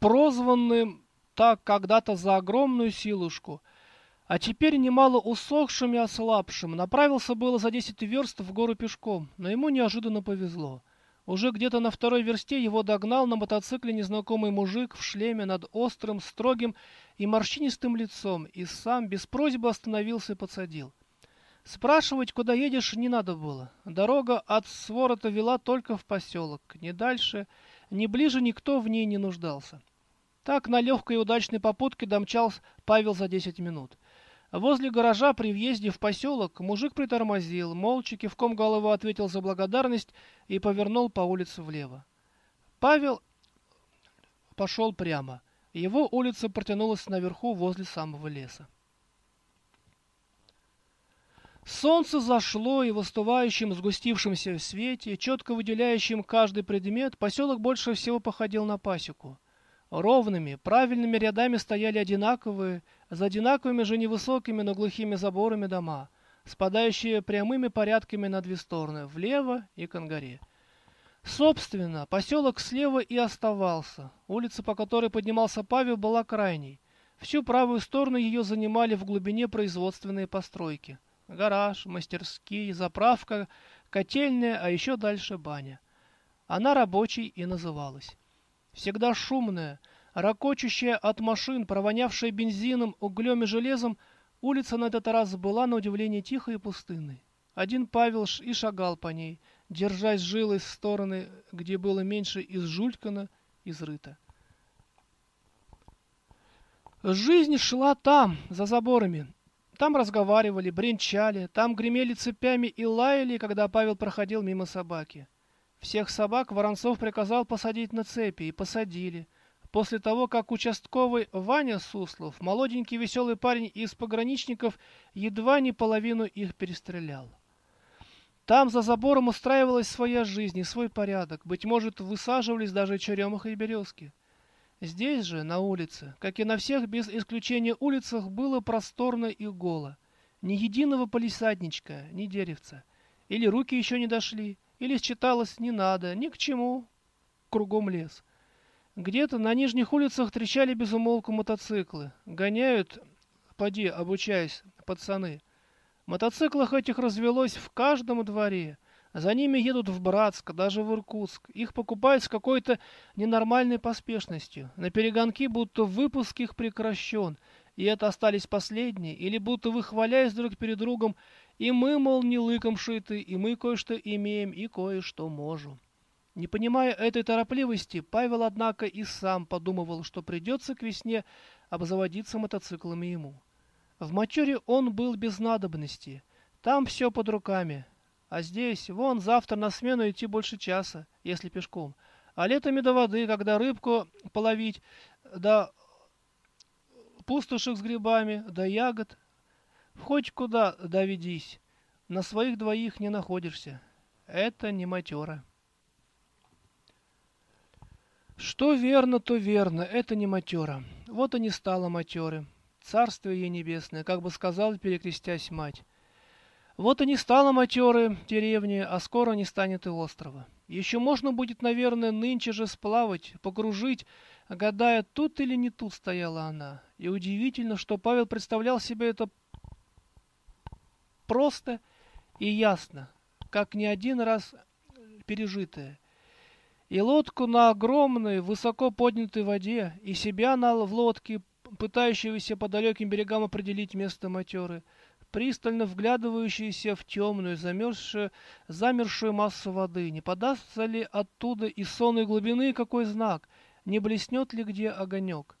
прозванным так когда-то за огромную силушку, а теперь немало усохшим и ослабшим, направился было за десять верст в гору пешком, но ему неожиданно повезло. Уже где-то на второй версте его догнал на мотоцикле незнакомый мужик в шлеме над острым, строгим и морщинистым лицом и сам без просьбы остановился и подсадил. Спрашивать, куда едешь, не надо было. Дорога от сворота вела только в поселок. Ни дальше, ни ближе никто в ней не нуждался. Так на легкой и удачной попутке домчался Павел за десять минут. Возле гаража при въезде в поселок мужик притормозил, молча кивком головы ответил за благодарность и повернул по улице влево. Павел пошел прямо. Его улица протянулась наверху возле самого леса. Солнце зашло, и в остывающем, сгустившемся свете, четко выделяющем каждый предмет, поселок больше всего походил на пасеку. Ровными, правильными рядами стояли одинаковые, за одинаковыми же невысокими, но глухими заборами дома, спадающие прямыми порядками на две стороны, влево и к ангаре. Собственно, поселок слева и оставался. Улица, по которой поднимался Павел, была крайней. Всю правую сторону ее занимали в глубине производственные постройки гараж, мастерские, заправка, котельная, а еще дальше баня. Она рабочей и называлась. Всегда шумная, ракочущая от машин, провонявшая бензином, углем и железом, улица на этот раз была на удивление тихой и пустынной. Один Павел и шагал по ней, держась жилой с стороны, где было меньше изжулькано, изрыто. Жизнь шла там, за заборами, там разговаривали, бренчали, там гремели цепями и лаяли, когда Павел проходил мимо собаки. Всех собак Воронцов приказал посадить на цепи, и посадили. После того, как участковый Ваня Суслов, молоденький веселый парень из пограничников, едва не половину их перестрелял. Там за забором устраивалась своя жизнь и свой порядок. Быть может, высаживались даже черемуха и березки. Здесь же, на улице, как и на всех без исключения улицах, было просторно и голо. Ни единого полисадничка, ни деревца. Или руки еще не дошли, или считалось не надо, ни к чему. Кругом лес. Где-то на нижних улицах трещали безумолку мотоциклы. Гоняют, поди, обучаясь, пацаны. Мотоциклах этих развелось в каждом дворе. За ними едут в Братск, даже в Иркутск. Их покупают с какой-то ненормальной поспешностью. На перегонки будто выпуск их прекращен, и это остались последние, или будто выхваляясь друг перед другом, и мы, мол, не лыком шиты, и мы кое-что имеем, и кое-что можем. Не понимая этой торопливости, Павел, однако, и сам подумывал, что придется к весне обзаводиться мотоциклами ему. В Мачуре он был без надобности. Там все под руками. А здесь, вон, завтра на смену идти больше часа, если пешком. А летами до воды, когда рыбку половить, да пустошек с грибами, да ягод. Хоть куда доведись, на своих двоих не находишься. Это не матера. Что верно, то верно, это не матера. Вот и не стало матеры. Царствие ей небесное, как бы сказал, перекрестясь мать. Вот и не стало матеры деревни, а скоро не станет и острова. Еще можно будет, наверное, нынче же сплавать, погружить, гадая, тут или не тут стояла она. И удивительно, что Павел представлял себе это просто и ясно, как не один раз пережитое. И лодку на огромной, высоко поднятой воде, и себя на в лодке, пытающегося по далеким берегам определить место матеры — пристально вглядывающийся в темную, замерзшую, замершую массу воды. Не подастся ли оттуда из сонной глубины какой знак? Не блеснет ли где огонек?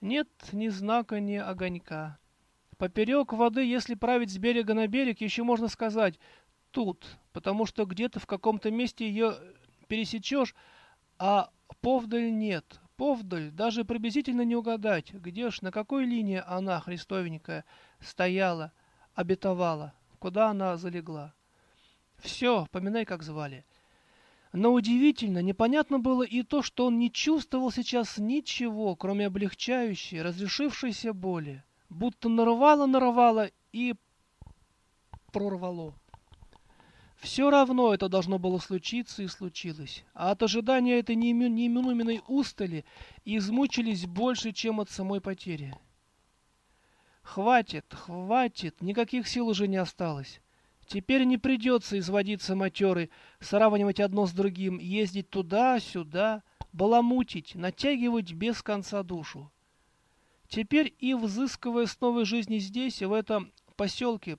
Нет ни знака, ни огонька. Поперек воды, если править с берега на берег, еще можно сказать «тут», потому что где-то в каком-то месте ее пересечешь, а повдаль нет. Повдаль даже приблизительно не угадать, где ж, на какой линии она, христовенькая, стояла обетовала, куда она залегла. Все, поминай, как звали. Но удивительно, непонятно было и то, что он не чувствовал сейчас ничего, кроме облегчающей, разрешившейся боли. Будто нарвало-нарвало и прорвало. Все равно это должно было случиться и случилось. А от ожидания этой неименуемой устали измучились больше, чем от самой потери. Хватит, хватит, никаких сил уже не осталось. Теперь не придется изводиться матерой, сравнивать одно с другим, ездить туда-сюда, баламутить, натягивать без конца душу. Теперь и взыскивая с новой жизни здесь, в этом поселке,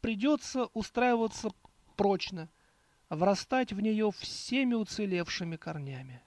придется устраиваться прочно, врастать в нее всеми уцелевшими корнями.